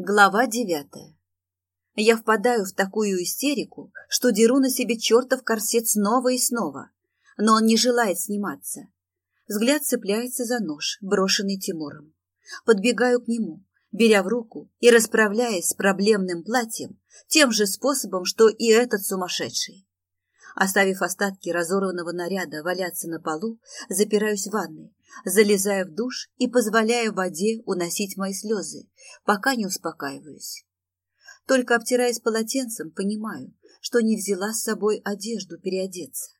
Глава девятая. Я впадаю в такую истерику, что деру на себе чертов корсет снова и снова, но он не желает сниматься. Взгляд цепляется за нож, брошенный Тимуром. Подбегаю к нему, беря в руку и расправляясь с проблемным платьем тем же способом, что и этот сумасшедший. Оставив остатки разорванного наряда валяться на полу, запираюсь в ванной, залезаю в душ и позволяю воде уносить мои слезы, пока не успокаиваюсь. Только обтираясь полотенцем, понимаю, что не взяла с собой одежду переодеться.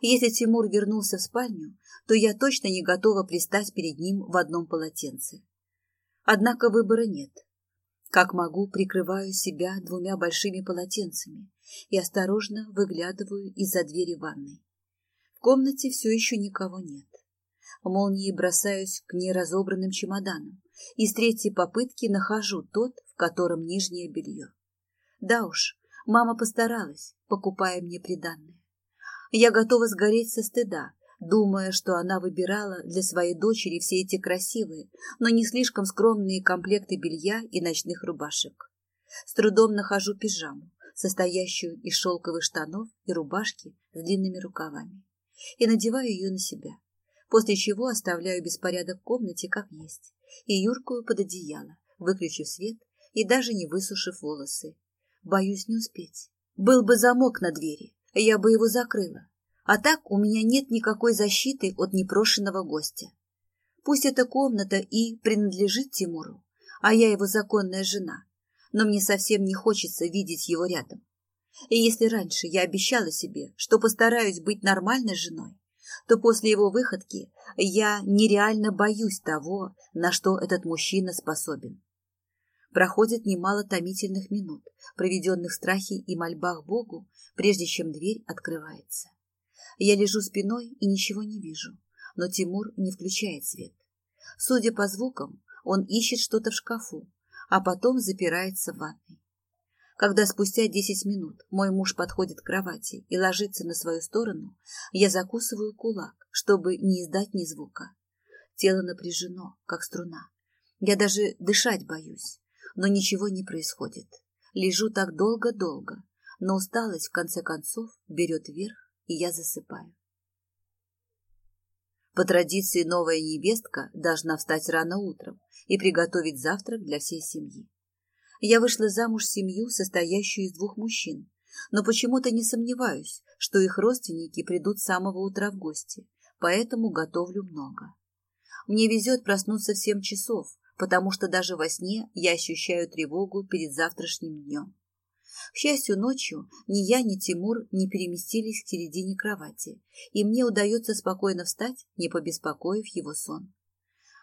Если Тимур вернулся в спальню, то я точно не готова пристать перед ним в одном полотенце. Однако выбора нет. Как могу, прикрываю себя двумя большими полотенцами, и осторожно выглядываю из-за двери ванной. В комнате все еще никого нет. Молнией бросаюсь к неразобранным чемоданам и с третьей попытки нахожу тот, в котором нижнее белье. Да уж, мама постаралась, покупая мне приданное. Я готова сгореть со стыда, думая, что она выбирала для своей дочери все эти красивые, но не слишком скромные комплекты белья и ночных рубашек. С трудом нахожу пижаму, состоящую из шелковых штанов и рубашки с длинными рукавами, и надеваю ее на себя, после чего оставляю беспорядок в комнате как есть и юркую под одеяло, выключив свет и даже не высушив волосы. Боюсь не успеть. Был бы замок на двери, я бы его закрыла. А так у меня нет никакой защиты от непрошенного гостя. Пусть эта комната и принадлежит Тимуру, а я его законная жена, но мне совсем не хочется видеть его рядом. И если раньше я обещала себе, что постараюсь быть нормальной женой, то после его выходки я нереально боюсь того, на что этот мужчина способен. Проходит немало томительных минут, проведенных в страхе и мольбах Богу, прежде чем дверь открывается. Я лежу спиной и ничего не вижу, но Тимур не включает свет. Судя по звукам, он ищет что-то в шкафу, а потом запирается в ванной. Когда спустя 10 минут мой муж подходит к кровати и ложится на свою сторону, я закусываю кулак, чтобы не издать ни звука. Тело напряжено, как струна. Я даже дышать боюсь, но ничего не происходит. Лежу так долго-долго, но усталость в конце концов берет верх, и я засыпаю. По традиции новая невестка должна встать рано утром и приготовить завтрак для всей семьи. Я вышла замуж в семью, состоящую из двух мужчин, но почему-то не сомневаюсь, что их родственники придут с самого утра в гости, поэтому готовлю много. Мне везет проснуться в семь часов, потому что даже во сне я ощущаю тревогу перед завтрашним днем. К счастью, ночью ни я, ни Тимур не переместились к середине кровати, и мне удается спокойно встать, не побеспокоив его сон.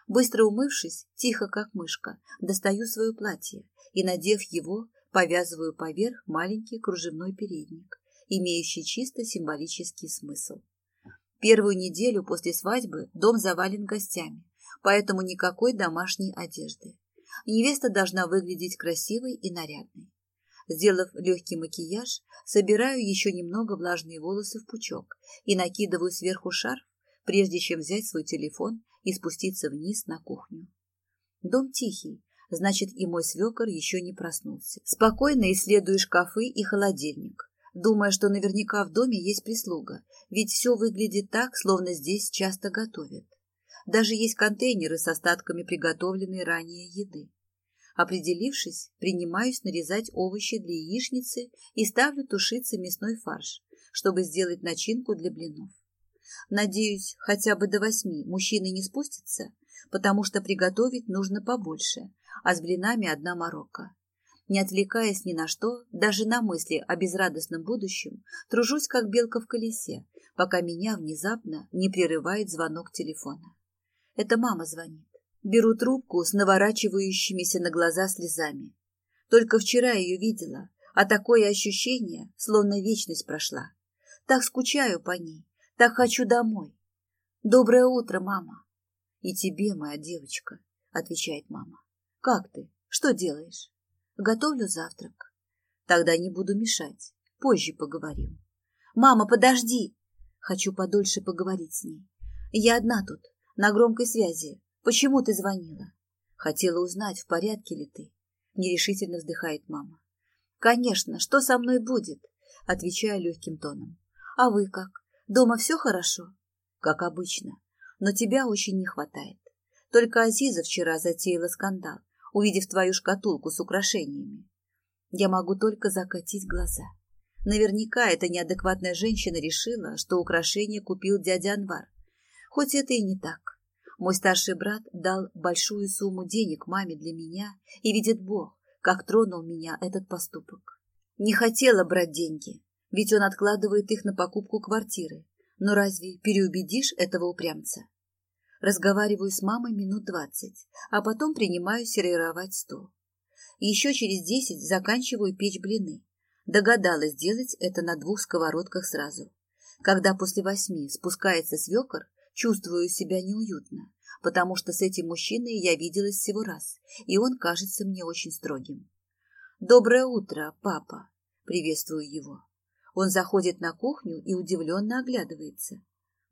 Быстро умывшись, тихо как мышка, достаю свое платье и, надев его, повязываю поверх маленький кружевной передник, имеющий чисто символический смысл. Первую неделю после свадьбы дом завален гостями, поэтому никакой домашней одежды. Невеста должна выглядеть красивой и нарядной. Сделав легкий макияж, собираю еще немного влажные волосы в пучок и накидываю сверху шарф, прежде чем взять свой телефон и спуститься вниз на кухню. Дом тихий, значит и мой свекор еще не проснулся. Спокойно исследую шкафы и холодильник, думая, что наверняка в доме есть прислуга, ведь все выглядит так, словно здесь часто готовят. Даже есть контейнеры с остатками приготовленной ранее еды. Определившись, принимаюсь нарезать овощи для яичницы и ставлю тушиться мясной фарш, чтобы сделать начинку для блинов. Надеюсь, хотя бы до восьми мужчины не спустятся, потому что приготовить нужно побольше, а с блинами одна морока. Не отвлекаясь ни на что, даже на мысли о безрадостном будущем, тружусь как белка в колесе, пока меня внезапно не прерывает звонок телефона. Это мама звонит. Беру трубку с наворачивающимися на глаза слезами. Только вчера ее видела, а такое ощущение, словно вечность прошла. Так скучаю по ней, так хочу домой. Доброе утро, мама. И тебе, моя девочка, отвечает мама. Как ты? Что делаешь? Готовлю завтрак. Тогда не буду мешать. Позже поговорим. Мама, подожди. Хочу подольше поговорить с ней. Я одна тут, на громкой связи. Почему ты звонила? Хотела узнать, в порядке ли ты. Нерешительно вздыхает мама. Конечно, что со мной будет? Отвечая легким тоном. А вы как? Дома все хорошо? Как обычно. Но тебя очень не хватает. Только Азиза вчера затеяла скандал, увидев твою шкатулку с украшениями. Я могу только закатить глаза. Наверняка эта неадекватная женщина решила, что украшение купил дядя Анвар. Хоть это и не так. Мой старший брат дал большую сумму денег маме для меня, и видит Бог, как тронул меня этот поступок. Не хотела брать деньги, ведь он откладывает их на покупку квартиры. Но разве переубедишь этого упрямца? Разговариваю с мамой минут двадцать, а потом принимаю сервировать стол. Еще через десять заканчиваю печь блины. Догадалась сделать это на двух сковородках сразу. Когда после восьми спускается свекор, чувствую себя неуютно потому что с этим мужчиной я виделась всего раз, и он кажется мне очень строгим. «Доброе утро, папа!» – приветствую его. Он заходит на кухню и удивленно оглядывается.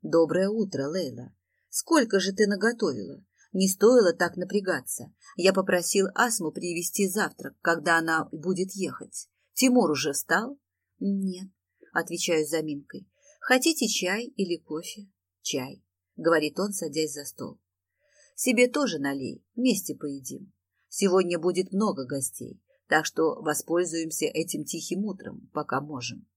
«Доброе утро, Лейла! Сколько же ты наготовила? Не стоило так напрягаться. Я попросил Асму привезти завтрак, когда она будет ехать. Тимур уже встал?» «Нет», – отвечаю с заминкой. «Хотите чай или кофе?» «Чай», – говорит он, садясь за стол. Себе тоже налей, вместе поедим. Сегодня будет много гостей, так что воспользуемся этим тихим утром, пока можем.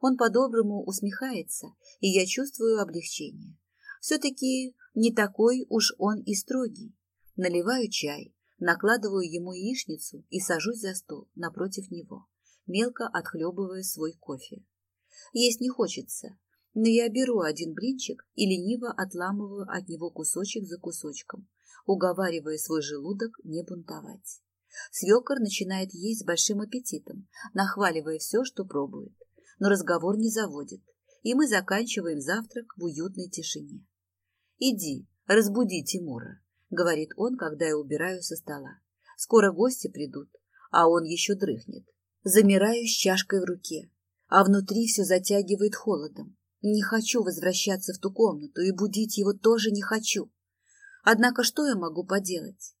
Он по-доброму усмехается, и я чувствую облегчение. Все-таки не такой уж он и строгий. Наливаю чай, накладываю ему яичницу и сажусь за стол напротив него, мелко отхлебывая свой кофе. Есть не хочется, но я беру один блинчик и лениво отламываю от него кусочек за кусочком, уговаривая свой желудок не бунтовать. Свекор начинает есть с большим аппетитом, нахваливая все, что пробует. Но разговор не заводит, и мы заканчиваем завтрак в уютной тишине. «Иди, разбуди Тимура», — говорит он, когда я убираю со стола. «Скоро гости придут, а он еще дрыхнет». Замираю с чашкой в руке, а внутри все затягивает холодом. Не хочу возвращаться в ту комнату и будить его тоже не хочу. Однако что я могу поделать?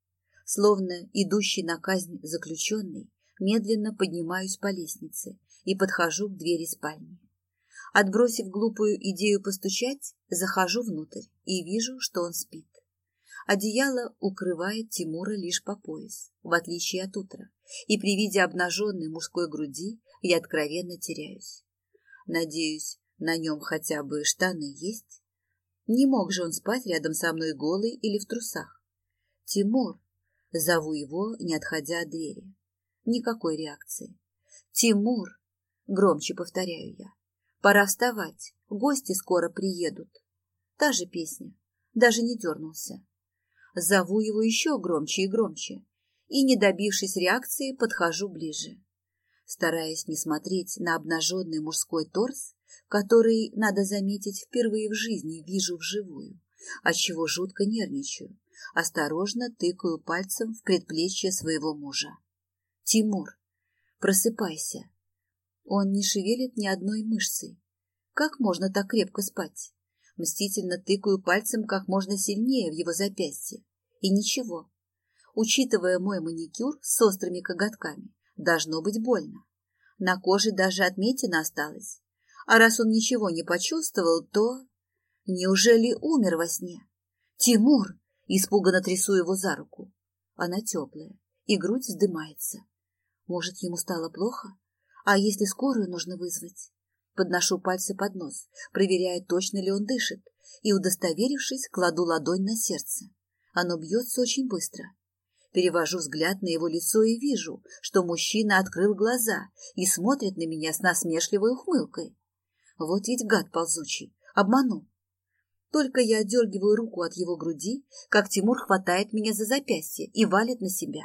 Словно идущий на казнь заключенный, медленно поднимаюсь по лестнице и подхожу к двери спальни. Отбросив глупую идею постучать, захожу внутрь и вижу, что он спит. Одеяло укрывает Тимура лишь по пояс, в отличие от утра, и при виде обнаженной мужской груди я откровенно теряюсь. Надеюсь, на нем хотя бы штаны есть. Не мог же он спать рядом со мной голый или в трусах. Тимур. Зову его, не отходя от двери. Никакой реакции. Тимур. Громче повторяю я. Пора вставать. Гости скоро приедут. Та же песня. Даже не дернулся. Зову его еще громче и громче. И, не добившись реакции, подхожу ближе. Стараясь не смотреть на обнаженный мужской торс, который, надо заметить, впервые в жизни вижу вживую, от чего жутко нервничаю, осторожно тыкаю пальцем в предплечье своего мужа. «Тимур, просыпайся!» Он не шевелит ни одной мышцы. «Как можно так крепко спать?» Мстительно тыкаю пальцем как можно сильнее в его запястье. И ничего. Учитывая мой маникюр с острыми коготками, должно быть больно. На коже даже отметина осталась. А раз он ничего не почувствовал, то... Неужели умер во сне? Тимур! Испуганно трясу его за руку. Она теплая, и грудь вздымается. Может, ему стало плохо? А если скорую нужно вызвать? Подношу пальцы под нос, проверяя, точно ли он дышит, и, удостоверившись, кладу ладонь на сердце. Оно бьется очень быстро. Перевожу взгляд на его лицо и вижу, что мужчина открыл глаза и смотрит на меня с насмешливой ухмылкой. Вот ведь гад ползучий, обманул. Только я дергиваю руку от его груди, как Тимур хватает меня за запястье и валит на себя.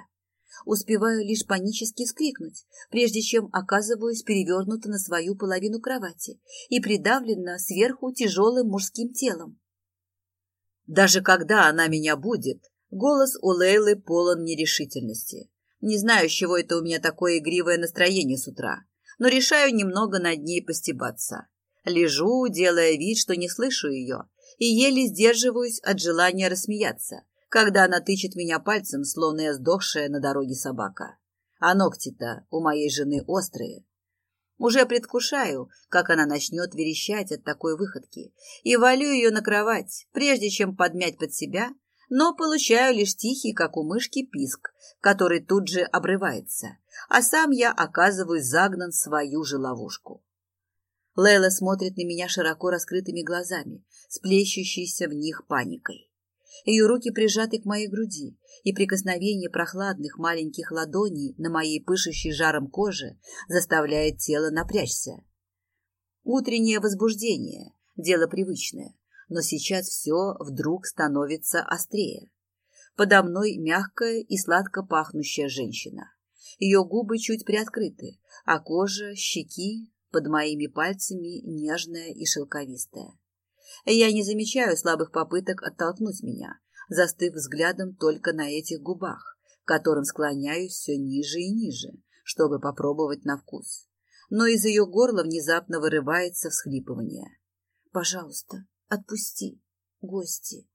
Успеваю лишь панически вскрикнуть, прежде чем оказываюсь перевернута на свою половину кровати и придавлена сверху тяжелым мужским телом. Даже когда она меня будет, голос у Лейлы полон нерешительности. Не знаю, с чего это у меня такое игривое настроение с утра, но решаю немного над ней постебаться. Лежу, делая вид, что не слышу ее, и еле сдерживаюсь от желания рассмеяться, когда она тычет меня пальцем, словно я сдохшая на дороге собака. А ногти-то у моей жены острые. Уже предвкушаю, как она начнет верещать от такой выходки, и валю ее на кровать, прежде чем подмять под себя, но получаю лишь тихий, как у мышки, писк, который тут же обрывается, а сам я оказываюсь загнан в свою же ловушку. Лейла смотрит на меня широко раскрытыми глазами, сплещущейся в них паникой. Ее руки прижаты к моей груди, и прикосновение прохладных маленьких ладоней на моей пышущей жаром коже заставляет тело напрячься. Утреннее возбуждение – дело привычное, но сейчас все вдруг становится острее. Подо мной мягкая и сладко пахнущая женщина. Ее губы чуть приоткрыты, а кожа, щеки, под моими пальцами нежная и шелковистая. Э, я не замечаю слабых попыток оттолкнуть меня, застыв взглядом только на этих губах, которым склоняюсь все ниже и ниже, чтобы попробовать на вкус. Но из ее горла внезапно вырывается всхлипывание. «Пожалуйста, отпусти, гости!»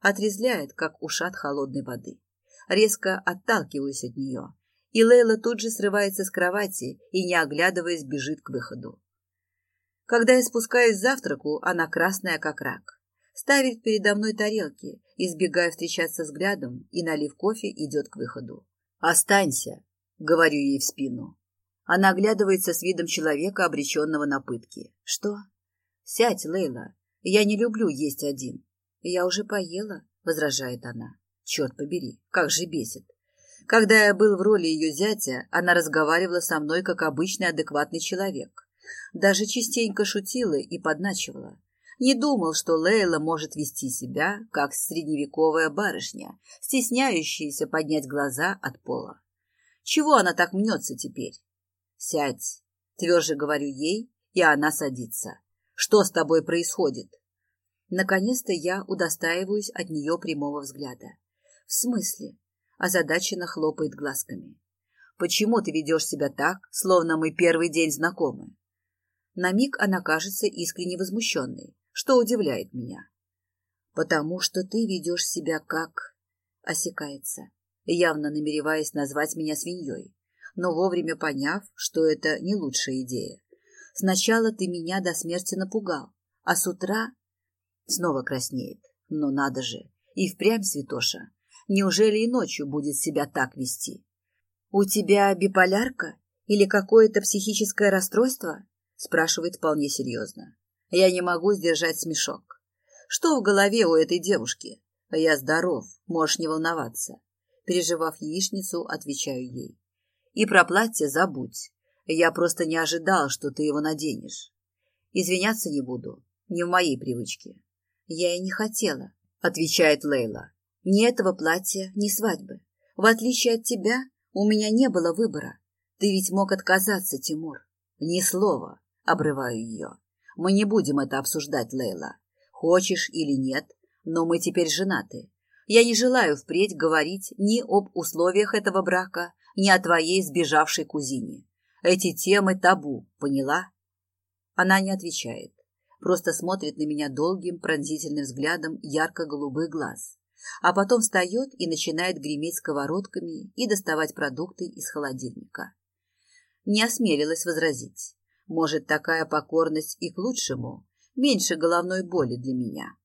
Отрезляет, как ушат холодной воды. Резко отталкиваюсь от нее, и Лейла тут же срывается с кровати и, не оглядываясь, бежит к выходу. Когда я спускаюсь к завтраку, она красная, как рак. Ставит передо мной тарелки, избегая встречаться взглядом, и, налив кофе, идет к выходу. «Останься», — говорю ей в спину. Она оглядывается с видом человека, обреченного на пытки. «Что?» «Сядь, Лейла. Я не люблю есть один». «Я уже поела», — возражает она. «Черт побери, как же бесит. Когда я был в роли ее зятя, она разговаривала со мной как обычный адекватный человек. Даже частенько шутила и подначивала. Не думал, что Лейла может вести себя, как средневековая барышня, стесняющаяся поднять глаза от пола. Чего она так мнется теперь? Сядь, тверже говорю ей, и она садится. Что с тобой происходит? Наконец-то я удостаиваюсь от нее прямого взгляда. В смысле? озадаченно хлопает глазками. «Почему ты ведешь себя так, словно мы первый день знакомы?» На миг она кажется искренне возмущенной, что удивляет меня. «Потому что ты ведешь себя как...» — осекается, явно намереваясь назвать меня свиньей, но вовремя поняв, что это не лучшая идея. «Сначала ты меня до смерти напугал, а с утра...» Снова краснеет. «Но надо же! И впрямь, святоша, Неужели и ночью будет себя так вести? У тебя биполярка или какое-то психическое расстройство? Спрашивает вполне серьезно. Я не могу сдержать смешок. Что в голове у этой девушки? Я здоров, можешь не волноваться. Переживав яичницу, отвечаю ей. И про платье забудь. Я просто не ожидал, что ты его наденешь. Извиняться не буду. Не в моей привычке. Я и не хотела, отвечает Лейла. Ни этого платья, ни свадьбы. В отличие от тебя, у меня не было выбора. Ты ведь мог отказаться, Тимур. Ни слова, обрываю ее. Мы не будем это обсуждать, Лейла. Хочешь или нет, но мы теперь женаты. Я не желаю впредь говорить ни об условиях этого брака, ни о твоей сбежавшей кузине. Эти темы табу, поняла? Она не отвечает, просто смотрит на меня долгим пронзительным взглядом ярко-голубых глаз а потом встает и начинает греметь сковородками и доставать продукты из холодильника. Не осмелилась возразить. Может, такая покорность и к лучшему, меньше головной боли для меня.